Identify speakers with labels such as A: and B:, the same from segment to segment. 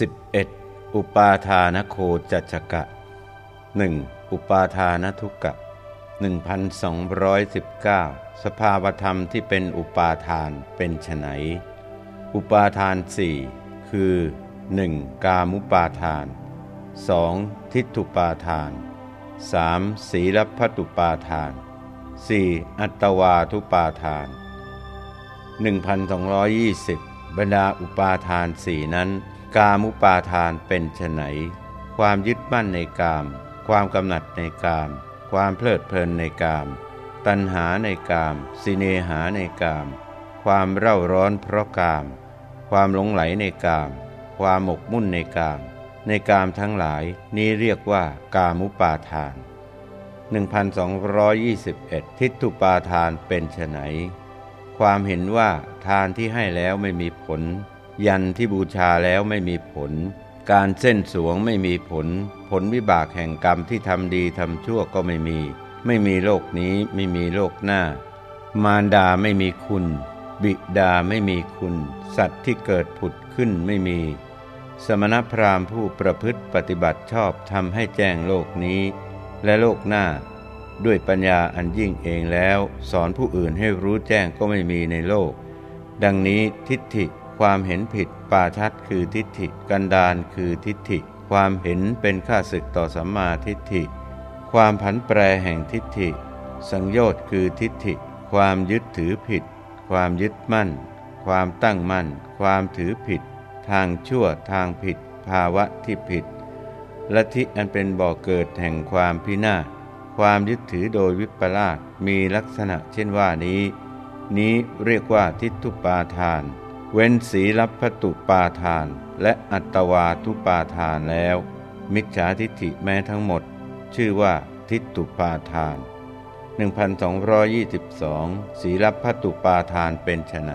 A: 11. อุปาทานโคจัจกะ 1. อุปาทานทุกะ 1219 สภาวธรรมที่เป็นอุปาทานเป็นไฉนอุปาทานสี่คือ 1. กามุปาทาน 2. ทิฏฐุปาทาน 3. ศีลพัตุปาทาน 4. อัตวาทุปาทาน 1220 บรรดาอุปาทานสี่นั้น กามุปาทานเป็นไนความยึดมั่นในกาม ความกำหนัดในกาม ความเพลิดเพลินในกาม ตัณหาในกาม สิเนหาในกาม ความเร่าร้อนเพราะกาม ความหลงไหลในกาม ความหมกมุ่นในกาม ในกามทั้งหลายนี้เรียกว่ากามุปาทาน 1221 ทิฏฐุปาทานเป็นไนความเห็นว่าทานที่ให้แล้วไม่มีผล ยันที่บูชาแล้วไม่มีผล การเส้นสวงไม่มีผล ผลวิบากแห่งกรรมที่ทำดีทำชั่วก็ไม่มี ไม่มีโลกนี้ไม่มีโลกหน้า มารดาไม่มีคุณ บิดาไม่มีคุณ สัตว์ที่เกิดผุดขึ้นไม่มี สมณพราหมณ์ผู้ประพฤติปฏิบัติชอบทำให้แจ้งโลกนี้ และโลกหน้า ด้วยปัญญาอันยิ่งเองแล้ว สอนผู้อื่นให้รู้แจ้งก็ไม่มีในโลก ดังนี้ทิฏฐิ ความเห็นผิดปาชัดคือทิฏฐิ กันดานคือทิฏฐิ ความเห็นเป็นข้าศึกต่อสัมมาทิฏฐิ ความผันแปรแห่งทิฏฐิ สังโยชน์คือทิฏฐิ ความยึดถือผิด ความยึดมั่น ความตั้งมั่น ความถือผิด ทางชั่วทางผิด ภาวะที่ผิดลัทธิอันเป็นบ่อกเกิดแห่งความพินาศความยึดถือโดยวิปลาสมีลักษณะเช่นว่านี้ นี้เรียกว่าทิฏฐุปาทาน เว้นสีลัพตุปาทาน และอัตวาทุปาทานแล้ว มิจฉาทิฏฐิแม้ทั้งหมด ชื่อว่าทิฏฐุปาทาน 1222 ศีลัพตุปาทานเป็นไน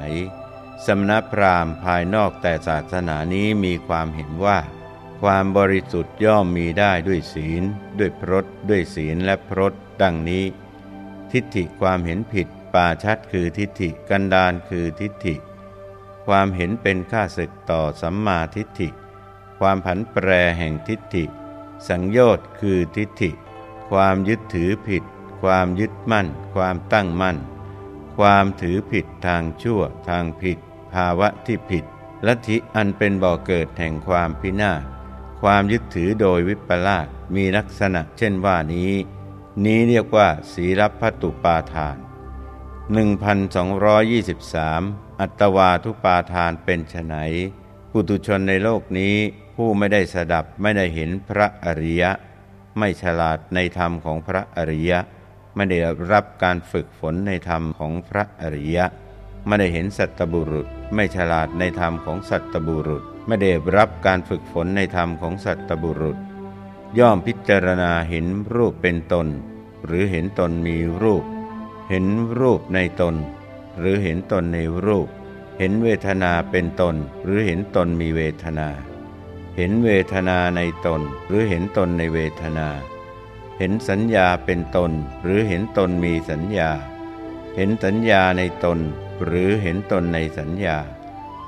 A: สมณพราหมณ์ภายนอกแต่ศาสนานี้มีความเห็นว่า ความบริสุทธิ์ย่อมมีได้ด้วยศีล ด้วยพรตด้วยศีลและพรตดังนี้ ทิฏฐิความเห็นผิดป่าชัดคือทิฏฐิกันดานคือทิฏฐิ ความเห็นเป็นข้าศึกต่อสัมมาทิฏฐิ ความผันแปรแห่งทิฏฐิ สังโยชน์คือทิฏฐิ ความยึดถือผิด ความยึดมั่น ความตั้งมั่น ความถือผิดทางชั่วทางผิด ภาวะที่ผิดลัทธิอันเป็นบ่อเกิดแห่งความพินาศความยึดถือโดยวิปลาสมีลักษณะเช่นว่านี้ นี้เรียกว่า ศีลพัตุปาทาน 1223 อัตวาทุปาทานเป็นไฉนปุตุชนในโลกนี้ผู้ไม่ได้สดับไม่ได้เห็นพระอริยะ ไม่ฉลาดในธรรมของพระอริยะ ไม่ได้รับการฝึกฝนในธรรมของพระอริยะ ไม่ได้เห็นสัตบุรุษ ไม่ฉลาดในธรรมของสัตบุรุษ ไม่ได้รับการฝึกฝนในธรรมของสัตบุรุษ ย่อมพิจารณาเห็นรูปเป็นตน หรือเห็นตนมีรูป เห็นรูปในตน หรือเห็นตนในรูป เห็นเวทนาเป็นตน หรือเห็นตนมีเวทนา เห็นเวทนาในตน หรือเห็นตนในเวทนา เห็นสัญญาเป็นตน หรือเห็นตนมีสัญญา เห็นสัญญาในตน หรือเห็นตนในสัญญา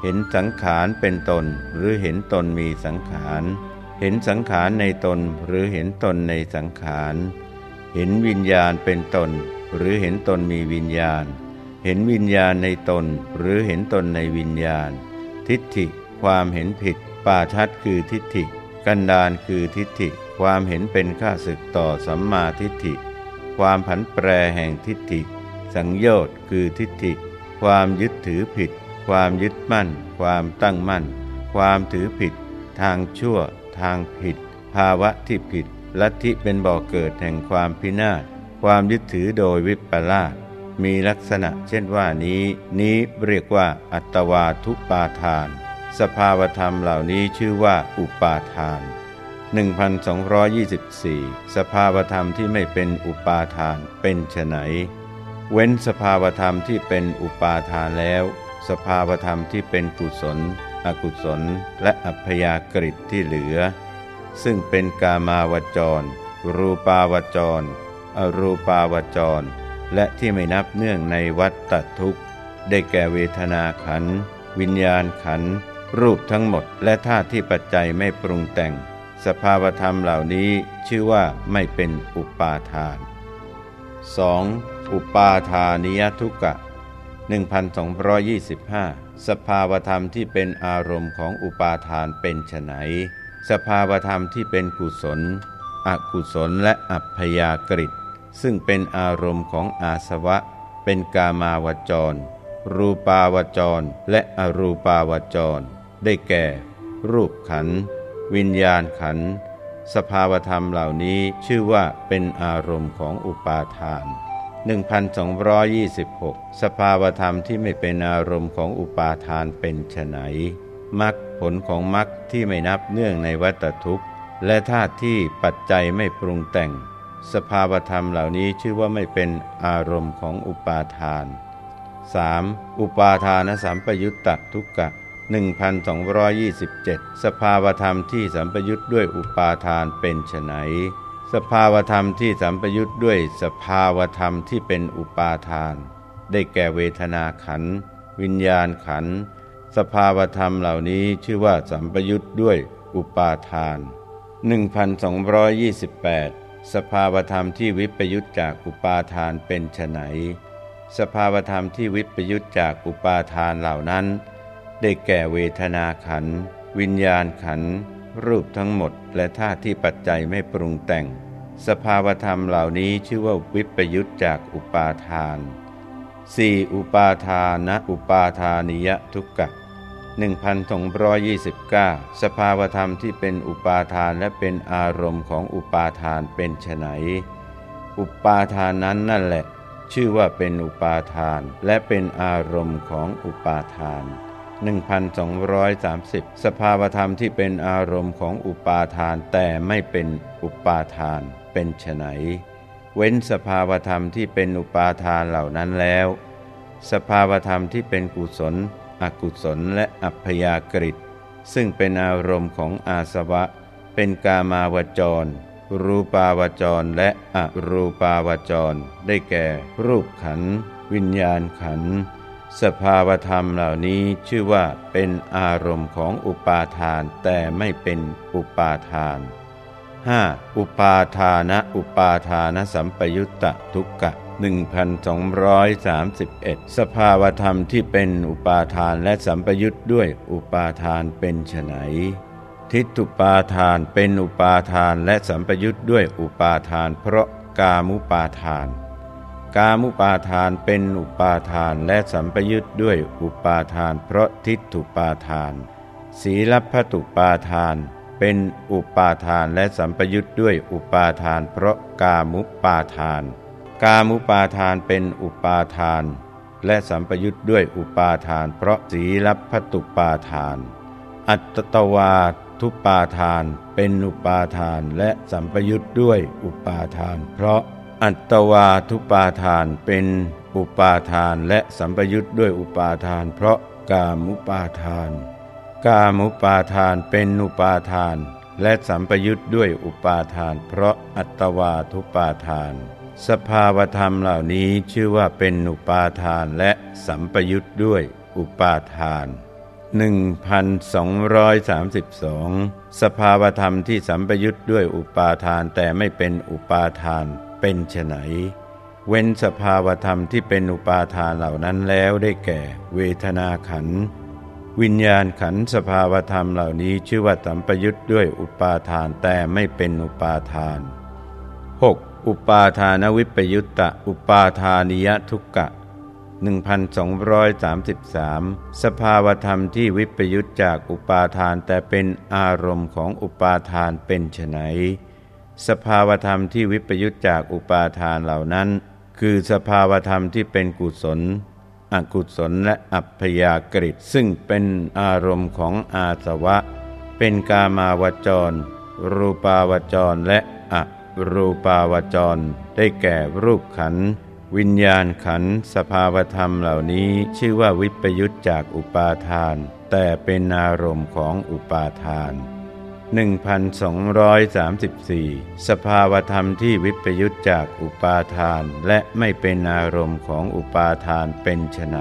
A: เห็นสังขารเป็นตน หรือเห็นตนมีสังขาร เห็นสังขารในตน หรือเห็นตนในสังขาร เห็นวิญญาณเป็นตน หรือเห็นตนมีวิญญาณ เห็นวิญญาณในตนหรือเห็นตนในวิญญาณ ทิฏฐิ ความเห็นผิด ป่าชัดคือทิฏฐิ กันดานคือทิฏฐิ ความเห็นเป็นข้าศึกต่อสัมมาทิฏฐิ ความผันแปรแห่งทิฏฐิ สังโยชน์คือทิฏฐิ ความยึดถือผิด ความยึดมั่น ความตั้งมั่น ความถือผิด ทางชั่ว ทางผิด ภาวะที่ผิดลัทธิเป็นบ่อกเกิดแห่งความพินาศความยึดถือโดยวิปลาส มีลักษณะเช่นว่านี้ นี้เรียกว่า อัตวาทุปาทาน สภาวธรรมเหล่านี้ชื่อว่าอุปาทาน 1224 สภาวธรรมที่ไม่เป็นอุปาทานเป็นไฉนเว้นสภาวธรรมที่เป็นอุปาทานแล้ว สภาวธรรมที่เป็นกุศล อกุศล และอัพยากฤิที่เหลือ ซึ่งเป็นกามาวจร รูปาวจร อรูปาวจร และที่ไม่นับเนื่องในวัฏฏทุกข์ ได้แก่เวทนาขันธ์วิญญาณขันธ์รูปทั้งหมด และธาตุที่ปัจจัยไม่ปรุงแต่ง สภาวธรรมเหล่านี้ชื่อว่าไม่เป็นอุปาทาน 2. อุปาทานิยทุกะ1225 สภาวธรรมที่เป็นอารมณ์ของอุปาทานเป็นไฉนสภาวธรรมที่เป็นกุศล อกุศลและอัพยากฤิ ซึ่งเป็นอารมณ์ของอาสวะ เป็นกามาวจร รูปาวจร และอรูปาวจร ได้แก่ รูปขัน วิญญาณขัน สภาวธรรมเหล่านี้ชื่อว่าเป็นอารมณ์ของอุปาทาน 1226 สภาวธรรมที่ไม่เป็นอารมณ์ของอุปาทานเป็นไฉนมรรคผลของมรรคที่ไม่นับเนื่องในวัตทุกข์ และธาตุที่ปัจจัยไม่ปรุงแต่ง สภาวธรรมเหล่านี้ชื่อว่าไม่เป็นอารมณ์ของอุปาทาน 3. อุปาทานสัมปยุตตทุกกะ1227 สภาวธรรมที่สัมปยุตด้วยอุปาทานเป็นไฉนสภาวธรรมที่สัมปยุทธ์ด้วยสภาวธรรมที่เป็นอุปาทาน ได้แก่เวทนาขัน วิญญาณขัน สภาวธรรมเหล่านี้ชื่อว่าสัมปยุทธ์ด้วยอุปาทาน 1228 สภาวธรรมที่วิปยุทธจากอุปาทานเป็นไฉนสภาวธรรมที่วิปยุทธจากอุปาทานเหล่านั้น ได้แก่เวทนาขัน วิญญาณขัน รูปทั้งหมดและธาตุที่ปัจจัยไม่ปรุงแต่ง สภาวธรรมเหล่านี้ชื่อว่าวิปยุตจากอุปาทาน 4. อุปาทานะอุปาทานิยทุกกะ 1229 สภาวธรรมที่เป็นอุปาทานและเป็นอารมณ์ของอุปาทานเป็นไฉนอุปาทานนั้นนั่นแหละ ชื่อว่าเป็นอุปาทานและเป็นอารมณ์ของอุปาทาน 1230 สภาวธรรมที่เป็นอารมณ์ของอุปาทานแต่ไม่เป็นอุปาทานเป็นไฉนเว้นสภาวธรรมที่เป็นอุปาทานเหล่านั้นแล้ว สภาวธรรมที่เป็นกุศล อกุศลและอัพยากฤิซึ่งเป็นอารมณ์ของอาสวะ เป็นกามาวจร รูปาวจรและอรูปาวจร ได้แก่ รูปขัน วิญญาณขัน สภาวธรรมเหล่านี้ชื่อว่าเป็นอารมณ์ของอุปาทานแต่ไม่เป็นอุปาทาน 5. อุปาทานะอุปาทานสัมปยุตตะทุกกะ 1231 สภาวธรรมที่เป็นอุปาทานและสัมปยุตด้วยอุปาทานเป็นไฉนทิฏฐุปาทานเป็นอุปาทานและสัมปยุตด้วยอุปาทาน เพราะกามุปาทาน กามุปาทานเป็นอุปาทานและสัมปยุทธ์ด้วยอุปาทาน เพราะทิฏฐุปาทาน ศีลพัตุปาทานเป็นอุปาทานและสัมปยุทธ์ด้วยอุปาทาน เพราะกามุปาทาน กามุปาทานเป็นอุปาทาน และสัมปยุทธ์ด้วยอุปาทาน เพราะศีลับพัตุปาทาน อัตตวาทุปาทาน เป็นอุปาทานและสัมปยุทธ์ด้วยอุปาทาน เพราะอัตวาทุปาทานเป็นอุปาทานและสัมปยุทธ์ด้วยอุปาทาน เพราะกามุปาทาน กามุปาทานเป็นอุปาทาน และสัมปยุทธ์ด้วยอุปาทาน เพราะอัตวาทุปาทาน สภาวธรรมเหล่านี้ชื่อว่าเป็นอุปาทานและสัมปยุทธ์ด้วยอุปาทาน 1232 สภาวธรรมที่สัมปยุทธ์ด้วยอุปาทานแต่ไม่เป็นอุปาทานเป็นไฉนเว้นสภาวธรรมที่เป็นอุปาทานเหล่านั้นแล้วได้แก่ เวทนาขัน วิญญาณขันสภาวธรรมเหล่านี้ชื่อว่าสัมปยุทธ์ด้วยอุปาทานแต่ไม่เป็นอุปาทาน 6. อุปาทานวิปยุตตะ อุปาทานิยทุกกะ 1233 สภาวธรรมที่วิปยุตจากอุปาทานแต่เป็นอารมณ์ของอุปาทานเป็นไฉนสภาวธรรมที่วิปยุตจากอุปาทานเหล่านั้น คือสภาวธรรมที่เป็นกุศล อกุศลและอัพยากฤิซึ่งเป็นอารมณ์ของอาสวะ เป็นกามาวจร รูปาวจรและ รูปาวจร ได้แก่รูปขัน วิญญาณขัน สภาวธรรมเหล่านี้ชื่อว่าวิปยุตจากอุปาทาน แต่เป็นอารมณ์ของอุปาทาน 1234 สภาวธรรมที่วิปยุตจากอุปาทาน และไม่เป็นอารมณ์ของอุปาทานเป็นไฉน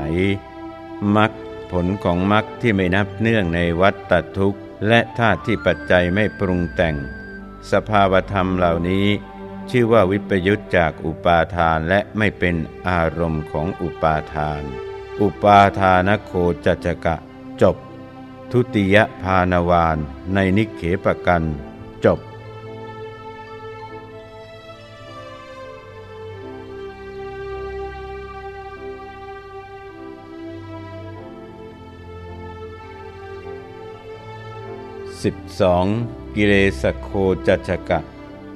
A: มักผลของมรรคที่ไม่นับเนื่องในวัฏฏทุกข์ และธาตุที่ปัจจัยไม่ปรุงแต่ง สภาวธรรมเหล่านี้ ชื่อว่าวิปยุตจากอุปาทานและไม่เป็นอารมณ์ของอุปาทาน อุปาทานโคจัจกะ จบ ทุติยภานวานในนิเขปกัน จบ 12 กิเลสโคจัจกะ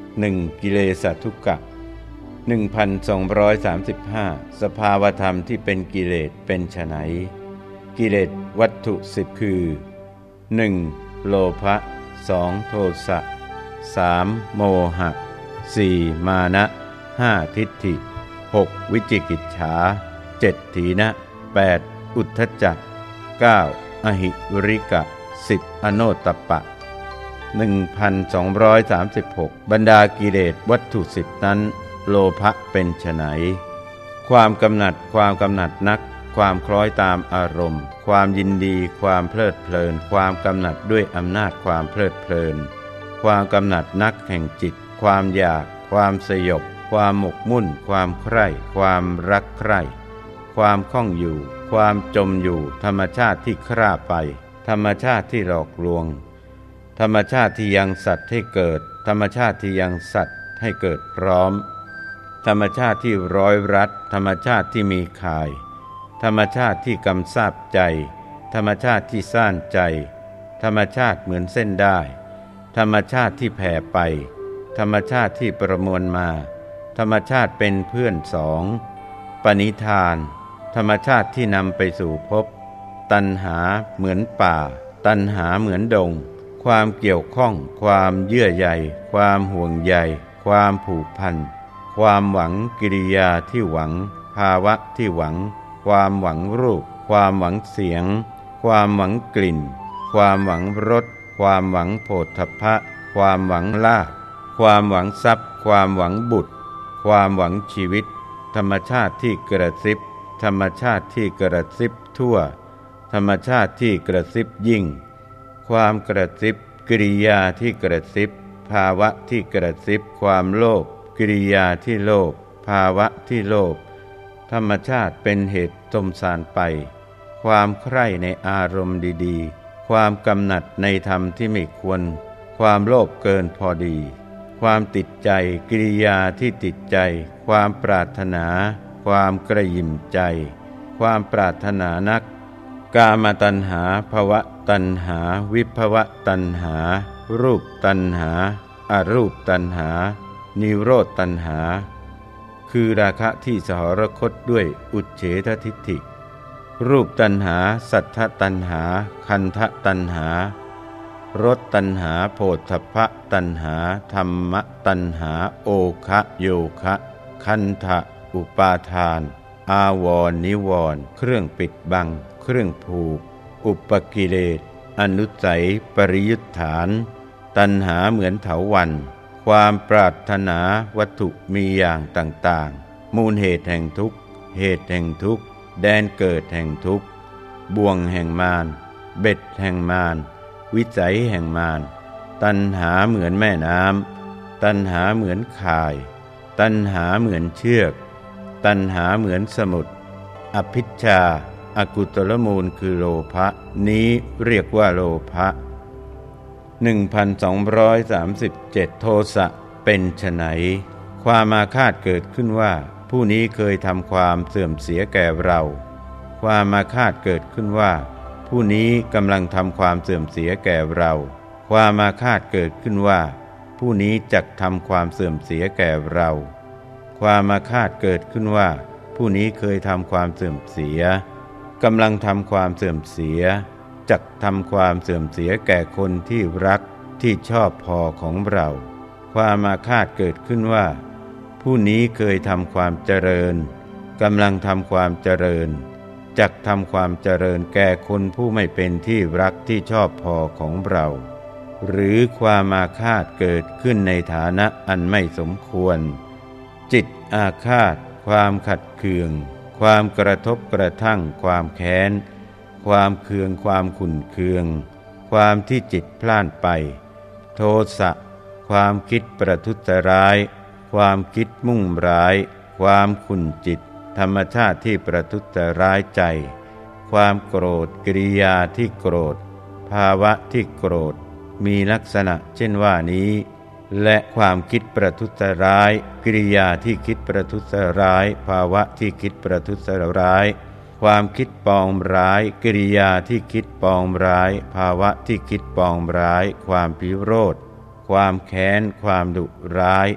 A: 1. กิเลสทุกะ 1235 สภาวธรรมที่เป็นกิเลสเป็นไฉนกิเลสวัตถุสิบคือ 1. โลภะ 2. โทสะ 3. โมหะ 4. มานะ 5. ทิฏฐิ 6. วิจิกิจฉา 7. ถีนะ 8. อุทธจัก 9. อหิริกะ สิบอโนตปะ 1236 บรรดากิเลสวัตถุสิบนั้น โลภะเป็นไฉนความกำหนัดความกำหนัดนัก ความคล้อยตามอารมณ์ ความยินดี ความเพลิดเพลิน ความกำหนัดด้วยอำนาจความเพลิดเพลิน ความกำหนัดนักแห่งจิต ความอยาก ความสยบ ความหมกมุ่น ความใคร่ ความรักใคร่ ความคล่องอยู่ ความจมอยู่ธรรมชาติที่คร่าไป ธรรมชาติที่หลอกลวง ธรรมชาติที่ยังสัตว์ให้เกิด ธรรมชาติที่ยังสัตว์ให้เกิดพร้อม ธรรมชาติที่ร้อยรัดธรรมชาติที่มีข่าย ธรรมชาติที่กำซาบใจ ธรรมชาติที่ซ่านใจ ธรรมชาติเหมือนเส้นได้ ธรรมชาติที่แผ่ไป ธรรมชาติที่ประมวลมา ธรรมชาติเป็นเพื่อนสองปณิธาน ธรรมชาติที่นำไปสู่พบ ตัณหาเหมือนป่า ตัณหาเหมือนดง ความเกี่ยวข้อง ความเยื่อใยความห่วงใยความผูกพัน ความหวังกิริยาที่หวัง ภาวะที่หวัง ความหวังรูป ความหวังเสียง ความหวังกลิ่น ความหวังรส ความหวังโผฏฐพะความหวังลาภความหวังทรัพย์ ความหวังบุตร ความหวังชีวิต ธรรมชาติที่กระซิบ ธรรมชาติที่กระซิบทั่ว ธรรมชาติที่กระซิบยิ่ง ความกระซิบกิริยาที่กระซิบ ภาวะที่กระซิบ ความโลภกิริยาที่โลภภาวะที่โลภธรรมชาติเป็นเหตุตมสารไป ความใคร่ในอารมณ์ดีๆ ความกำหนัดในธรรมที่ไม่ควร ความโลภเกินพอดี ความติดใจกิริยาที่ติดใจ ความปรารถนา ความกระยิมใจ ความปรารถนานัก กามตัณหาภวะตัณหา วิภวะตัณหา รูปตัณหาอารูปตัณหา นิโรธตัณหา คือราคะที่สหรคตด้วยอุเฉททิฏฐิ รูปตัณหา สัทธตัณหา คันทะตัณหารสตัณหาโพธพะตัณหา ธรรมตัณหา โอคะโยคะ คันทะอุปาทาน อาวรนิวรเครื่องปิดบัง เครื่องผูก อุปกิเลสอนุสัยปริยุทธาน ตัณหาเหมือนเถาวัน ความปรารถนาวัตถุมีอย่างต่างๆ มูลเหตุแห่งทุกข์ เหตุแห่งทุกข์ แดนเกิดแห่งทุกข์ บ่วงแห่งมาร เบ็ดแห่งมาร วิจัยแห่งมาร ตัณหาเหมือนแม่น้ำ ตัณหาเหมือนข่าย ตัณหาเหมือนเชือก ตัณหาเหมือนสมุดอภิชา อกุตลมูลคือโลภะนี้เรียกว่าโลภะ1237 โทสะเป็นไฉนความมาคาดเกิดขึ้นว่า ผู้นี้เคยทำความเสื่อมเสียแก่เรา ความมาคาดเกิดขึ้นว่า ผู้นี้กำลังทำความเสื่อมเสียแก่เรา ความมาคาดเกิดขึ้นว่า ผู้นี้จักทำความเสื่อมเสียแก่เรา ความมาคาดเกิดขึ้นว่า ผู้นี้เคยทำความเสื่อมเสีย กำลังทำความเสื่อมเสียจักทำความเสื่อมเสียแก่คนที่รักที่ชอบพอของเรา ความมาคาดเกิดขึ้นว่า ผู้นี้เคยทำความเจริญกำลังทำความเจริญจักทำความเจริญแก่คนผู้ไม่เป็นที่รักที่ชอบพอของเรา หรือความมาคาดเกิดขึ้นในฐานะอันไม่สมควร จิตอาฆาต ความขัดเคือง ความกระทบกระทั่ง ความแค้น ความเคือง ความขุ่นเคือง ความที่จิตพล่านไป โทสะ ความคิดประทุษร้าย ความคิดมุ่งร้าย ความขุ่นจิต ธรรมชาติที่ประทุษร้ายใจ ความโกรธกิริยาที่โกรธ ภาวะที่โกรธ มีลักษณะเช่นว่านี้ และความคิดประทุษร้าย กิริยาที่คิดประทุษร้าย ภาวะที่คิดประทุษร้าย ความคิดปองร้าย กิริยาที่คิดปองร้าย ภาวะที่คิดปองร้าย ความพิโรธ ความแค้น ความดุร้าย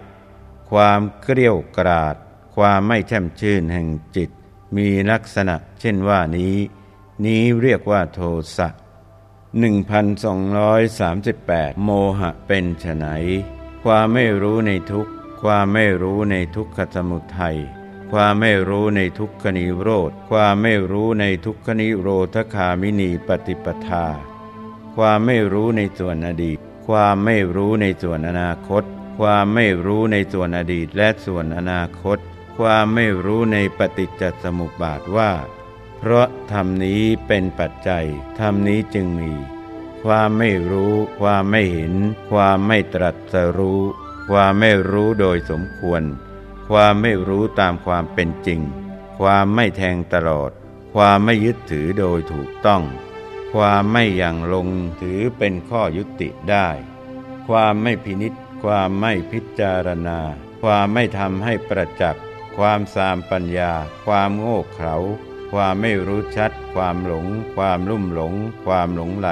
A: ความเกลียวกราด ความไม่แช่มชื่นแห่งจิต มีลักษณะเช่นว่านี้ นี้เรียกว่าโทสะ1238 โมหะเป็นไฉน ความไม่รู้ในทุกข์ ความไม่รู้ในทุกขสมุทัย ความไม่รู้ในทุกขนิโรธ ความไม่รู้ในทุกขนิโรธคามินีปฏิปทา ความไม่รู้ในส่วนอดีต ความไม่รู้ในส่วนอนาคต ความไม่รู้ในส่วนอดีตและส่วนอนาคต ความไม่รู้ในปฏิจจสมุปบาทว่า เพราะธรรมนี้เป็นปัจจัยธรรมนี้จึงมี ความไม่รู้ ความไม่เห็น ความไม่ตรัสรู้ ความไม่รู้โดยสมควร ความไม่รู้ตามความเป็นจริง ความไม่แทงตลอด ความไม่ยึดถือโดยถูกต้อง ความไม่ยังลงถือเป็นข้อยุติได้ ความไม่พินิษความไม่พิจารณา ความไม่ทำให้ประจักษ์ ความสามปัญญา ความโง่เขลาความไม่รู้ชัด ความหลง ความลุ่มหลง ความหลงไหล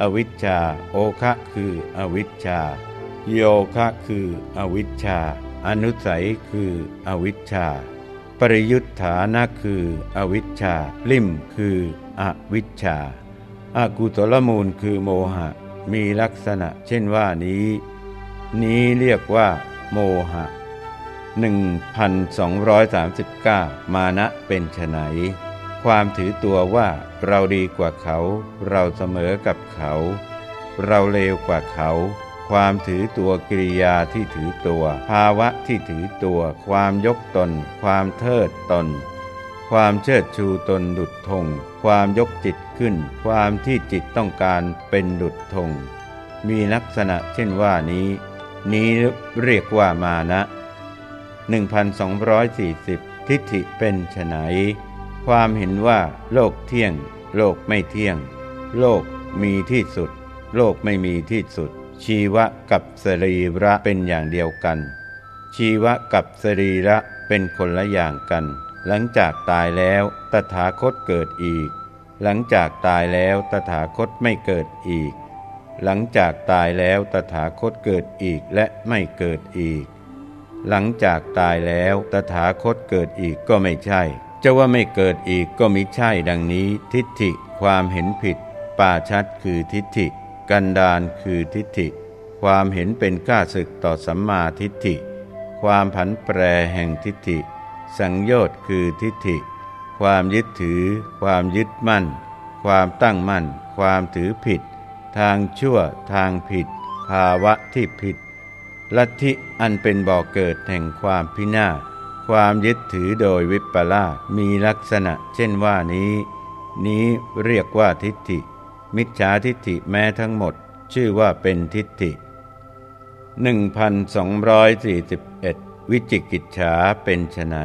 A: อวิชชา โอคะคืออวิชชา โยคะคืออวิชชา อนุสัยคืออวิชชา ปริยุทธานะคืออวิชชา ลิมคืออวิชชาอากุตลมูลคือโมหะ มีลักษณะ เช่นว่านี้ นี้เรียกว่า โมหะ 1239 มานะเป็นไฉน ความถือตัวว่าเราดีกว่าเขา เราเสมอกับเขา เราเลวกว่าเขา ความถือตัวกิริยาที่ถือตัว ภาวะที่ถือตัว ความยกตน ความเทิดตน ความเชิดชูตนดุดธงความยกจิตขึ้น ความที่จิตต้องการเป็นดุดธงมีลักษณะเช่นว่านี้ นี้เรียกว่ามานะ 1240 ทิฏฐิเป็นไฉน ความเห็นว่าโลกเที่ยง โลกไม่เที่ยง โลกมีที่สุด โลกไม่มีที่สุด ชีวะกับสรีระเป็นอย่างเดียวกัน ชีวะกับสรีระเป็นคนละอย่างกัน หลังจากตายแล้วตถาคตเกิดอีก หลังจากตายแล้วตถาคตไม่เกิดอีก หลังจากตายแล้วตถาคตเกิดอีกและไม่เกิดอีก หลังจากตายแล้วตถาคตเกิดอีกก็ไม่ใช่ จะว่าไม่เกิดอีกก็มิใช่ดังนี้ ทิฏฐิความเห็นผิด ป่าชัดคือทิฏฐิ กันดานคือทิฏฐิ ความเห็นเป็นก้าศึกต่อสัมมาทิฏฐิ ความผันแปรแห่งทิฏฐิ สังโยชน์คือทิฏฐิ ความยึดถือ ความยึดมั่น ความตั้งมั่น ความถือผิด ทางชั่วทางผิด ภาวะที่ผิดลัทธิอันเป็นบ่อกเกิดแห่งความพินาศ ความยึดถือโดยวิปลาสมีลักษณะ เช่นว่านี้ นี้เรียกว่าทิฏฐิ มิจฉาทิฏฐิแม้ทั้งหมด ชื่อว่าเป็นทิฏฐิ 1241 วิจิกิจฉาเป็นไฉน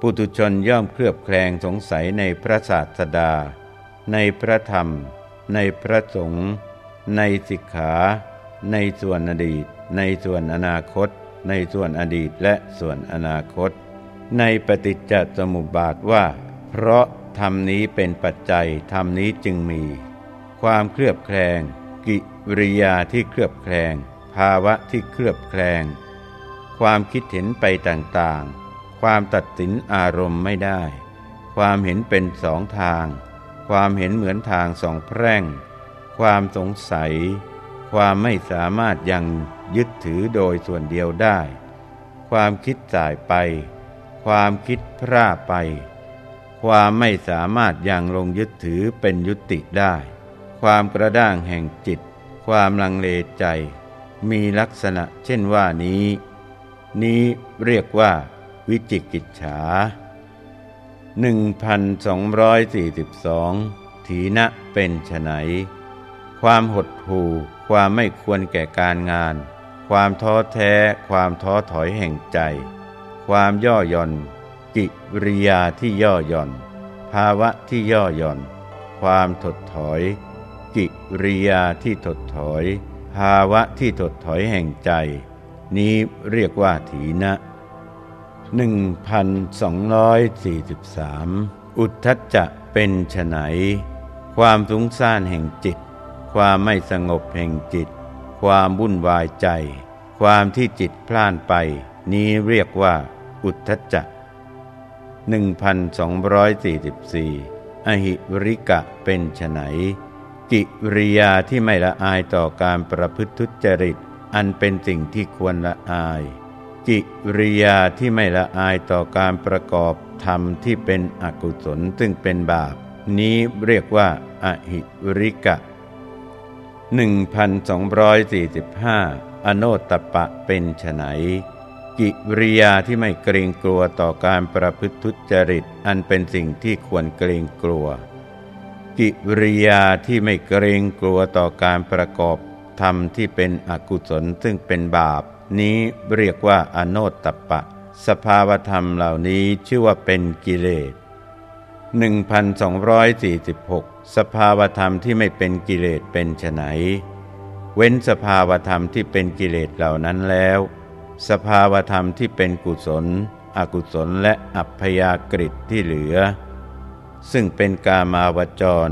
A: ปุถุชนย่อมเคลือบแคลงสงสัยในพระศาสดา ในพระธรรม ในพระสงฆ์ในสิกขา ในส่วนอดีต ในส่วนอนาคต ในส่วนอดีตและส่วนอนาคต ในปฏิจจสมุปบาทว่า เพราะธรรมนี้เป็นปัจจัยธรรมนี้จึงมี ความเคลือบแคลง กิริยาที่เคลือบแคลง ภาวะที่เคลือบแคลง ความคิดเห็นไปต่างๆ ความตัดสินอารมณ์ไม่ได้ ความเห็นเป็นสองทาง ความเห็นเหมือนทางสองแพร่ง ความสงสัย ความไม่สามารถยังยึดถือโดยส่วนเดียวได้ ความคิดจ่ายไป ความคิดพร่าไป ความไม่สามารถยังลงยึดถือเป็นยุติได้ ความกระด้างแห่งจิต ความลังเลใจ มีลักษณะเช่นว่านี้ นี้เรียกว่า วิจิกิจฉา 1242 ถีนะเป็นไฉนความหดหู่ ความไม่ควรแก่การงาน ความท้อแท้ ความท้อถอยแห่งใจ ความย่อหย่อน กิริยาที่ย่อหย่อน ภาวะที่ย่อหย่อน ความถดถอย กิริยาที่ถดถอย ภาวะที่ถดถอยแห่งใจ นี้เรียกว่าถีนะ1243 อุทธัจจะเป็นไฉนความสุงซ่านแห่งจิต ความไม่สงบแห่งจิต ความวุ่นวายใจ ความที่จิตพล่านไป นี้เรียกว่า อุทธัจจะ1244 อหิริกะเป็นไฉนกิริยาที่ไม่ละอายต่อการประพฤติทุจริต อันเป็นสิ่งที่ควรละอาย กิริยาที่ไม่ละอายต่อการประกอบธรรมที่เป็นอกุศลซึ่งเป็นบาป นี้เรียกว่า อหิริกะ 1245 อโนตปะเป็นไฉนกิริยาที่ไม่เกรงกลัวต่อการประพฤติทุจริตอันเป็นสิ่งที่ควรเกรงกลัว กิริยาที่ไม่เกรงกลัวต่อการประกอบธรรมที่เป็นอกุศลซึ่งเป็นบาป นี้เรียกว่าอโนตตปะ สภาวธรรมเหล่านี้ชื่อว่าเป็นกิเลส 1246 สภาวธรรมที่ไม่เป็นกิเลสเป็นไฉนเว้นสภาวธรรมที่เป็นกิเลสเหล่านั้นแล้ว สภาวธรรมที่เป็นกุศล อกุศลและอัพยากฤิที่เหลือ ซึ่งเป็นกามาวจร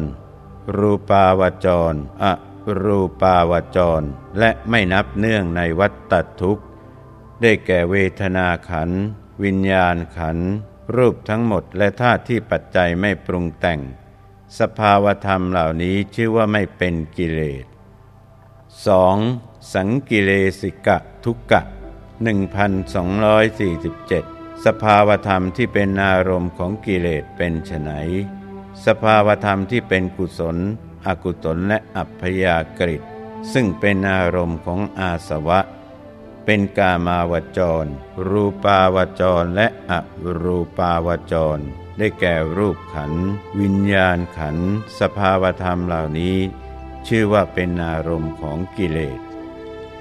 A: รูปาวจร อรูปาวจร และไม่นับเนื่องในวัฏฏทุกข์ ได้แก่เวทนาขัน วิญญาณขัน รูปทั้งหมดและธาตุที่ปัจจัยไม่ปรุงแต่ง สภาวธรรมเหล่านี้ชื่อว่าไม่เป็นกิเลส 2. สังกิเลสิกะทุกกะ 1247 สภาวธรรมที่เป็นอารมณ์ของกิเลสเป็นไฉนสภาวธรรมที่เป็นกุศล อกุศลและอัพยากฤิซึ่งเป็นอารมณ์ของอาสวะ เป็นกามาวจร รูปาวจรและอรูปาวจร ได้แก่รูปขัน วิญญาณขัน สภาวธรรมเหล่านี้ ชื่อว่าเป็นอารมณ์ของกิเลส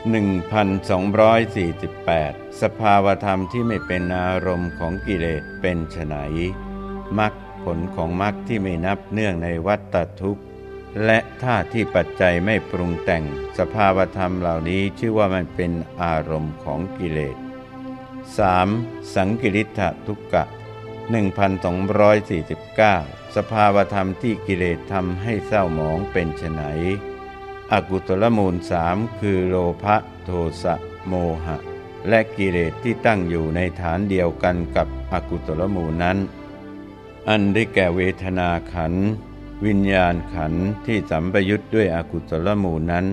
A: 1248 สภาวธรรมที่ไม่เป็นอารมณ์ของกิเลสเป็นไฉนมรรคผลของมรรคที่ไม่นับเนื่องในวัฏฏทุกข์ และท่าที่ปัจจัยไม่ปรุงแต่ง สภาวธรรมเหล่านี้ชื่อว่ามันเป็นอารมณ์ของกิเลส 3. สังกิริธทุกกะ 1249 สภาวธรรมที่กิเลสทำให้เศร้าหมองเป็นไฉนอกุตลมูลสามคือโลภะโทสะโมหะ และกิเลสที่ตั้งอยู่ในฐานเดียวกันกับอกุตลมูลนั้น อันได้แก่เวทนาขัน วิญญาณขันธ์ที่สัมปยุทธ์ด้วยอกุศลมูนั้น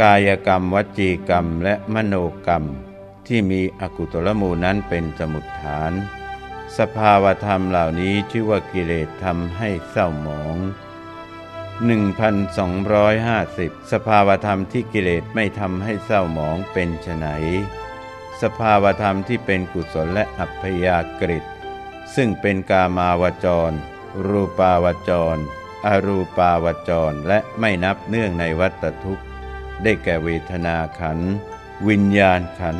A: กายกรรมวจีกรรมและมโนกรรม ที่มีอกุศลมูนั้นเป็นสมุดฐาน สภาวธรรมเหล่านี้ชื่อว่ากิเลสทำให้เศร้าหมอง 1250 สภาวธรรมที่กิเลสไม่ทำให้เศร้าหมองเป็นไฉนสภาวธรรมที่เป็นกุศลและอัพยากฤิซึ่งเป็นกามาวจร รูปาวจร อรูปาวจรและไม่นับเนื่องในวัตทุกข์ ได้แก่เวทนาขัน วิญญาณขัน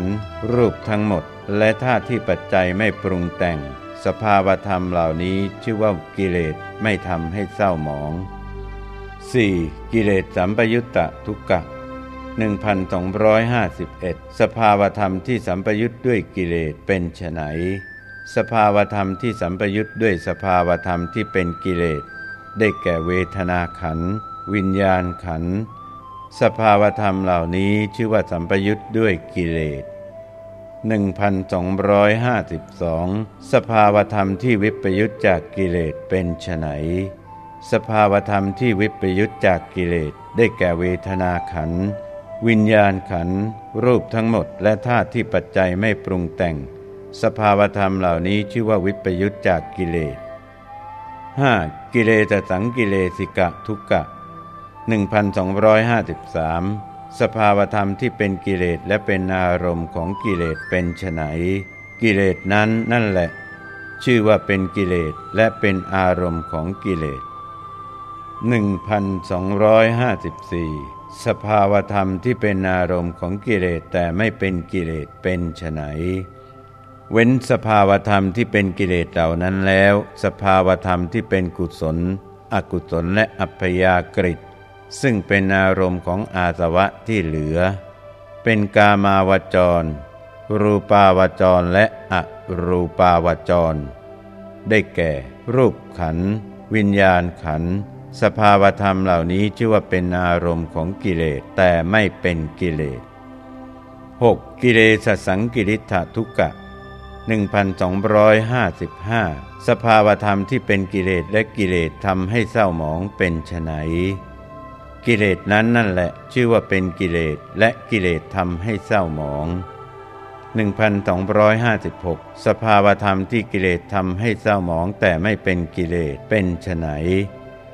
A: รูปทั้งหมด และธาตุที่ปัจจัยไม่ปรุงแต่ง สภาวธรรมเหล่านี้ชื่อว่ากิเลสไม่ทำให้เศร้าหมอง 4. กิเลสสัมปยุตตะทุกกะ1251 สภาวธรรมที่สัมปยุตด้วยกิเลสเป็นไฉนสภาวธรรมที่สัมปยุตด้วยสภาวธรรมที่เป็นกิเลส ได้แก่เวทนาขัน วิญญาณขัน สภาวธรรมเหล่านี้ชื่อว่าสัมปยุทธ์ด้วยกิเลส1252 สภาวธรรมที่วิปยุทธจากกิเลสเป็นไฉนสภาวธรรมที่วิปยุทธจากกิเลสได้แก่เวทนาขัน วิญญาณขัน รูปทั้งหมดและธาตุที่ปัจจัยไม่ปรุงแต่ง สภาวธรรมเหล่านี้ชื่อว่าวิปยุทธจากกิเลส 5. กิเลสสังกิเลสิกะทุกกะ 1253 สภาวธรรมที่เป็นกิเลสและเป็นอารมณ์ของกิเลสเป็นไฉนกิเลสนั้นนั่นแหละ ชื่อว่าเป็นกิเลสและเป็นอารมณ์ของกิเลส 1254 สภาวธรรมที่เป็นอารมณ์ของกิเลสแต่ไม่เป็นกิเลสเป็นไฉน เว้นสภาวธรรมที่เป็นกิเลสเหล่านั้นแล้ว สภาวธรรมที่เป็นกุศล อกุศลและอัพยากฤิซึ่งเป็นอารมณ์ของอาสวะที่เหลือ เป็นกามาวจร รูปาวจรและอรูปาวจร ได้แก่ รูปขัน วิญญาณขัน สภาวธรรมเหล่านี้ชื่อว่าเป็นอารมณ์ของกิเลสแต่ไม่เป็นกิเลส 6. กิเลสสังกิริธทุกะ 1255 สภาวธรรมที่เป็นกิเลสและกิเลสทำให้เศร้าหมองเป็นไฉนกิเลสนั้นนั่นแหละชื่อว่าเป็นกิเลสและกิเลสทำให้เศร้าหมอง 1256 สภาวธรรมที่กิเลสทำให้เศร้าหมองแต่ไม่เป็นกิเลสเป็นไฉน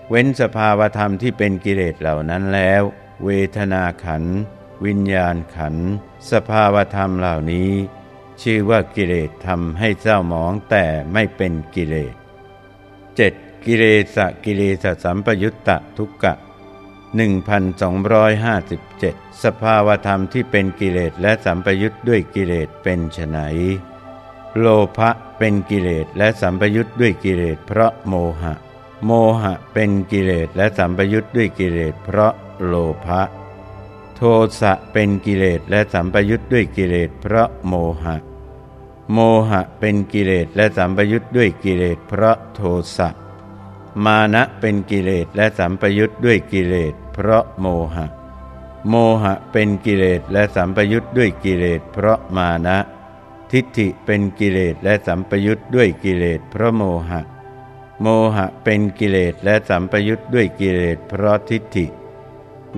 A: เว้นสภาวธรรมที่เป็นกิเลสเหล่านั้นแล้ว เวทนาขัน วิญญาณขัน สภาวธรรมเหล่านี้ ชื่อว่ากิเลสทำให้เศร้าหมองแต่ไม่เป็นกิเลส 7. กิเลสกิเลสสัมปยุตตะทุกกะ 1257 สภาวธรรมที่เป็นกิเลสและสัมปยุตด้วยกิเลสเป็นไฉนโลภะเป็นกิเลสและสัมปยุตด้วยกิเลสเพราะโมหะ โมหะเป็นกิเลสและสัมปยุตด้วยกิเลสเพราะโลภะ โทสะเป็นกิเลสและสัมปยุทธ์ด้วยกิเลสเพราะโมหะ โมหะเป็นกิเลสและสัมปยุทธ์ด้วยกิเลสเพราะโทสะ มานะเป็นกิเลสและสัมปยุทธ์ด้วยกิเลสเพราะโมหะ โมหะเป็นกิเลสและสัมปยุทธ์ด้วยกิเลสเพราะมานะ ทิฏฐิเป็นกิเลสและสัมปยุทธ์ด้วยกิเลสเพราะโมหะ โมหะเป็นกิเลสและสัมปยุทธ์ด้วยกิเลสเพราะทิฏฐิ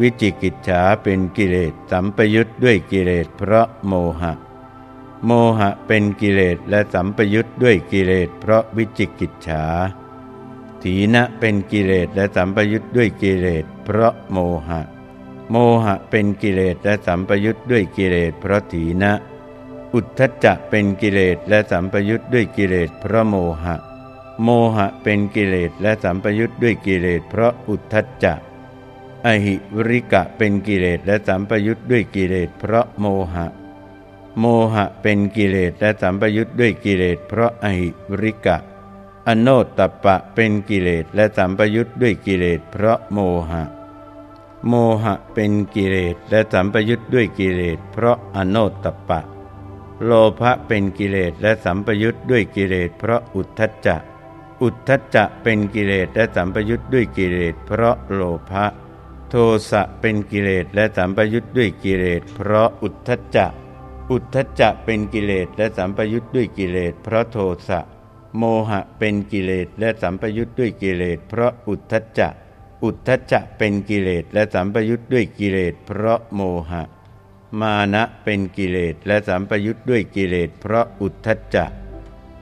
A: วิจิกิจฉาเป็นกิเลสสัมปยุทธ์ด้วยกิเลสเพราะโมหะ โมหะเป็นกิเลสและสัมปยุทธ์ด้วยกิเลสเพราะวิจิกิจฉาถีนะเป็นกิเลสและสัมปยุทธ์ด้วยกิเลสเพราะโมหะ โมหะเป็นกิเลสและสัมปยุทธ์ด้วยกิเลสเพราะถีนะ อุทธจักเป็นกิเลสและสัมปยุทธ์ด้วยกิเลสเพราะโมหะ โมหะเป็นกิเลสและสัมปยุทธ์ด้วยกิเลสเพราะอุทธจัก อหิวริกะเป็นกิเลสและสัมปยุทธ์ด้วยกิเลสเพราะโมหะ โมหะเป็นกิเลสและสัมปยุทธ์ด้วยกิเลสเพราะอหิวริกะ อโนตตปะเป็นกิเลสและสัมปยุทธ์ด้วยกิเลสเพราะโมหะ โมหะเป็นกิเลสและสัมปยุทธ์ด้วยกิเลสเพราะอโนตตปะ โลภะเป็นกิเลสและสัมปยุทธ์ด้วยกิเลสเพราะอุทธัจจะ อุทธัจจะเป็นกิเลสและสัมปยุทธ์ด้วยกิเลสเพราะโลภะ โทสะเป็นกิเลสและสัมปยุทธ์ด้วยกิเลสเพราะอุทธัจจะอุทธัจจะเป็นกิเลสและสัมปยุทธ์ด้วยกิเลสเพราะโทสะโมหะเป็นกิเลสและสัมปยุทธ์ด้วยกิเลสเพราะอุทธัจจะอุทธัจจะเป็นกิเลสและสัมปยุทธ์ด้วยกิเลสเพราะโมหะ มานะเป็นกิเลสและสัมปยุทธ์ด้วยกิเลสเพราะอุทธัจจะ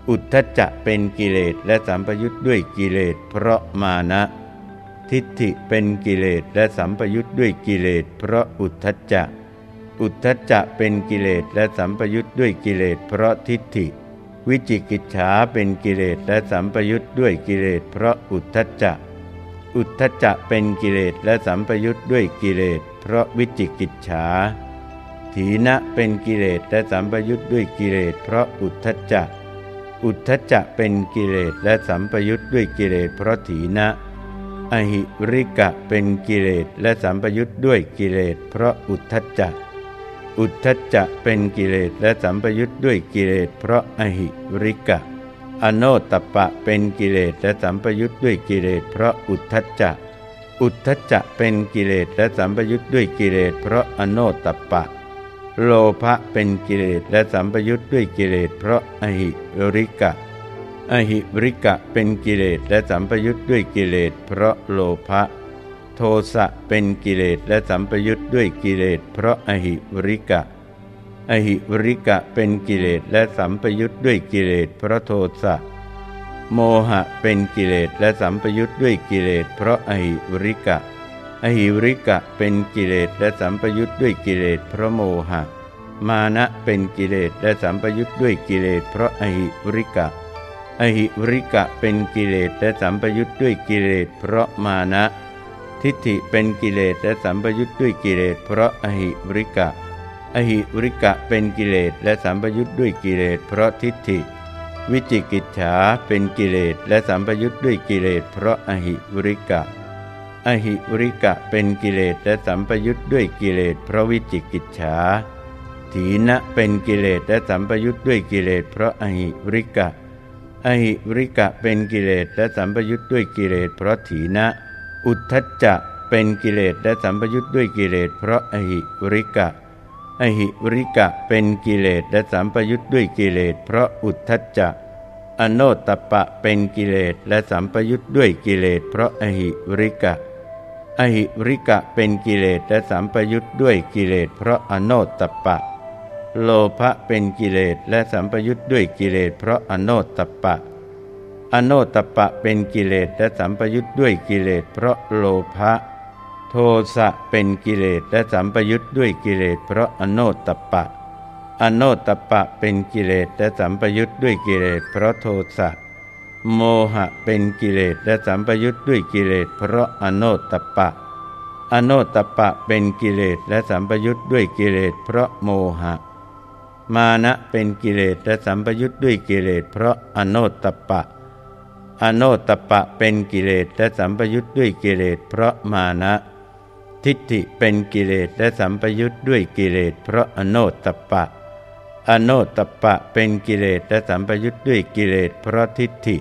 A: อุทธัจจะเป็นกิเลสและสัมปยุทธ์ด้วยกิเลสเพราะมานะ ทิฏฐิเป็นกิเลสและสัมปยุทธ์ด้วยกิเลสเพราะอุทธัจจะ อุทธัจจะเป็นกิเลสและสัมปยุทธ์ด้วยกิเลสเพราะทิฏฐิ วิจิกิจฉาเป็นกิเลสและสัมปยุทธ์ด้วยกิเลสเพราะอุทธัจจะ อุทธัจจะเป็นกิเลสและสัมปยุทธ์ด้วยกิเลสเพราะวิจิกิจฉาถีนะเป็นกิเลสและสัมปยุทธ์ด้วยกิเลสเพราะอุทธัจจะ อุทธัจจะเป็นกิเลสและสัมปยุทธ์ด้วยกิเลสเพราะถีนะ อหิริกะเป็นกิเลสและสัมปยุทธ์ด้วยกิเลสเพราะอุทธัจจะ อุทธัจจะเป็นกิเลสและสัมปยุทธ์ด้วยกิเลสเพราะอหิริกะ อโนตตปะเป็นกิเลสและสัมปยุทธ์ด้วยกิเลสเพราะอุทธัจจะ อุทธัจจะเป็นกิเลสและสัมปยุทธ์ด้วยกิเลสเพราะอโนตตปะ โลภะเป็นกิเลสและสัมปยุทธ์ด้วยกิเลสเพราะอหิริกะ อหิริกะเป็นกิเลสและสัมปยุทธ์ด้วยกิเลสเพราะโลภะ โทสะเป็นกิเลสและสัมปยุทธ์ด้วยกิเลสเพราะอหิริกะ อหิริกะเป็นกิเลสและสัมปยุทธ์ด้วยกิเลสเพราะโทสะ โมหะเป็นกิเลสและสัมปยุทธ์ด้วยกิเลสเพราะอหิริกะ อหิริกะเป็นกิเลสและสัมปยุทธ์ด้วยกิเลสเพราะโมหะ มานะเป็นกิเลสและสัมปยุทธ์ด้วยกิเลสเพราะอหิริกะ อหิวริกะเป็นกิเลสและสัมปยุทธ์ด้วยกิเลสเพราะมานะ ทิฏฐิเป็นกิเลสและสัมปยุทธ์ด้วยกิเลสเพราะอหิวริกะ อหิวริกะเป็นกิเลสและสัมปยุทธ์ด้วยกิเลสเพราะทิฏฐิ วิจิกิจฉาเป็นกิเลสและสัมปยุทธ์ด้วยกิเลสเพราะอหิวริกะ อหิวริกะเป็นกิเลสและสัมปยุทธ์ด้วยกิเลสเพราะวิจิกิจฉาถีนะเป็นกิเลสและสัมปยุทธ์ด้วยกิเลสเพราะอหิวริกะ อหิวริกะเป็นกิเลสและสัมปยุทธ์ด้วยกิเลสเพราะถีนะ อุทธัจจะเป็นกิเลสและสัมปยุทธ์ด้วยกิเลสเพราะอหิวริกะ อหิวริกะเป็นกิเลสและสัมปยุทธ์ด้วยกิเลสเพราะอุทธัจจะอโนตปะเป็นกิเลสและสัมปยุทธ์ด้วยกิเลสเพราะอหิวริกะ อหิวริกะเป็นกิเลสและสัมปยุทธ์ด้วยกิเลสเพราะอโนตปะ โลภะเป็นกิเลสและสัมปยุทธ์ด้วยกิเลสเพราะอโนตปะ อโนตปะเป็นกิเลสและสัมปยุทธ์ด้วยกิเลสเพราะโลภะโทสะเป็นกิเลสและสัมปยุทธ์ด้วยกิเลสเพราะอโนตปะ อโนตปะเป็นกิเลสและสัมปยุทธ์ด้วยกิเลสเพราะโทสะ โมหะเป็นกิเลสและสัมปยุทธ์ด้วยกิเลสเพราะอโนตปะ อโนตปะเป็นกิเลสและสัมปยุทธ์ด้วยกิเลสเพราะโมหะ มานะเป็นกิเลสและสัมปยุทธ์ด้วยกิเลสเพราะอโนตปะ อโนตปะเป็นกิเลสและสัมปยุทธ์ด้วยกิเลสเพราะมานะ ทิฏฐิเป็นกิเลสและสัมปยุทธ์ด้วยกิเลสเพราะอโนตปะ อโนตปะเป็นกิเลสและสัมปยุทธ์ด้วยกิเลสเพราะทิฏฐิ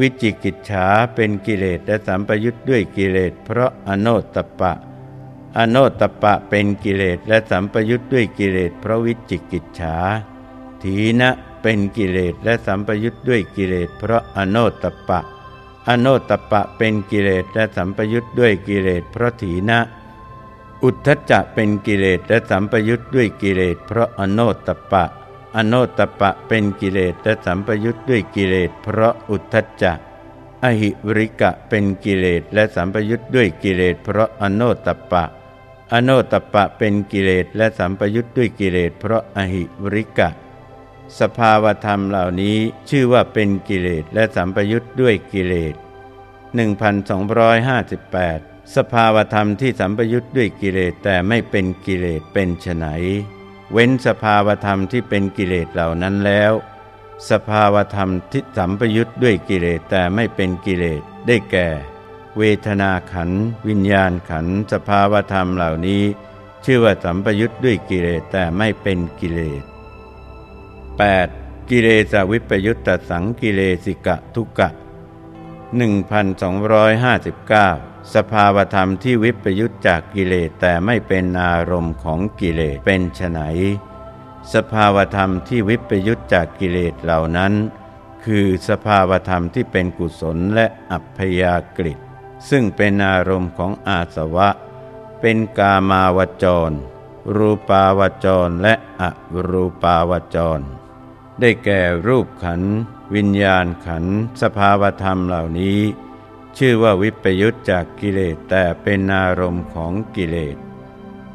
A: วิจิกิจฉาเป็นกิเลสและสัมปยุทธ์ด้วยกิเลสเพราะอโนตปะ อโนตปะเป็นกิเลสและสัมปยุทธ์ด้วยกิเลสเพราะวิจิกิจฉาถีนะเป็นกิเลสและสัมปยุทธ์ด้วยกิเลสเพราะอโนตปะ อโนตปะเป็นกิเลสและสัมปยุทธ์ด้วยกิเลสเพราะถีนะ อุทธจะเป็นกิเลสและสัมปยุทธ์ด้วยกิเลสเพราะอโนตปะ อโนตปะเป็นกิเลสและสัมปยุทธ์ด้วยกิเลสเพราะอุทธจะอหิวริกะเป็นกิเลสและสัมปยุทธ์ด้วยกิเลสเพราะอโนตปะ อโนตปะเป็นกิเลสและสัมปยุทธ์ด้วยกิเลสเพราะอหิวริกะ สภาวธรรมเหล่านี้ชื่อว่าเป็นกิเลสและสัมปยุทธ์ด้วยกิเลส1258 สภาวธรรมที่สัมปยุทธ์ด้วยกิเลสแต่ไม่เป็นกิเลสเป็นไฉนเว้นสภาวธรรมที่เป็นกิเลสเหล่านั้นแล้ว สภาวธรรมที่สัมปยุทธ์ด้วยกิเลสแต่ไม่เป็นกิเลสได้แก่ เวทนาขัน วิญญาณขัน สภาวธรรมเหล่านี้ ชื่อว่าสัมปยุทธ์ด้วยกิเลสแต่ไม่เป็นกิเลส 8. กิเลสวิปยุตตสังกิเลสิกะทุกะ 1259 สภาวธรรมที่วิปยุตจากกิเลสแต่ไม่เป็นอารมณ์ของกิเลสเป็นไฉนสภาวธรรมที่วิปยุตจากกิเลสเหล่านั้น คือสภาวธรรมที่เป็นกุศลและอัพยากฤิ ซึ่งเป็นอารมณ์ของอาสวะ เป็นกามาวจร รูปาวจรและอรูปาวจร ได้แก่รูปขัน วิญญาณขัน สภาวธรรมเหล่านี้ ชื่อว่าวิปยุตจากกิเลสแต่เป็นอารมณ์ของกิเลส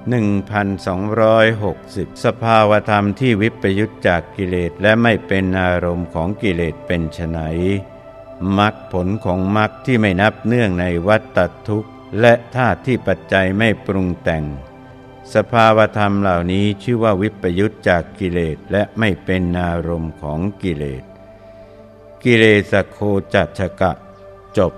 A: 1260 สภาวธรรมที่วิปยุตจากกิเลสและไม่เป็นอารมณ์ของกิเลสเป็นไฉน มรรคผลของมรรคที่ไม่นับเนื่องในวัฏฏทุกข์ และธาตุที่ปัจจัยไม่ปรุงแต่ง สภาวธรรมเหล่านี้ชื่อว่าวิปยุตจากกิเลสและไม่เป็นอารมณ์ของกิเลส กิเลสโคจัตชกะ จบ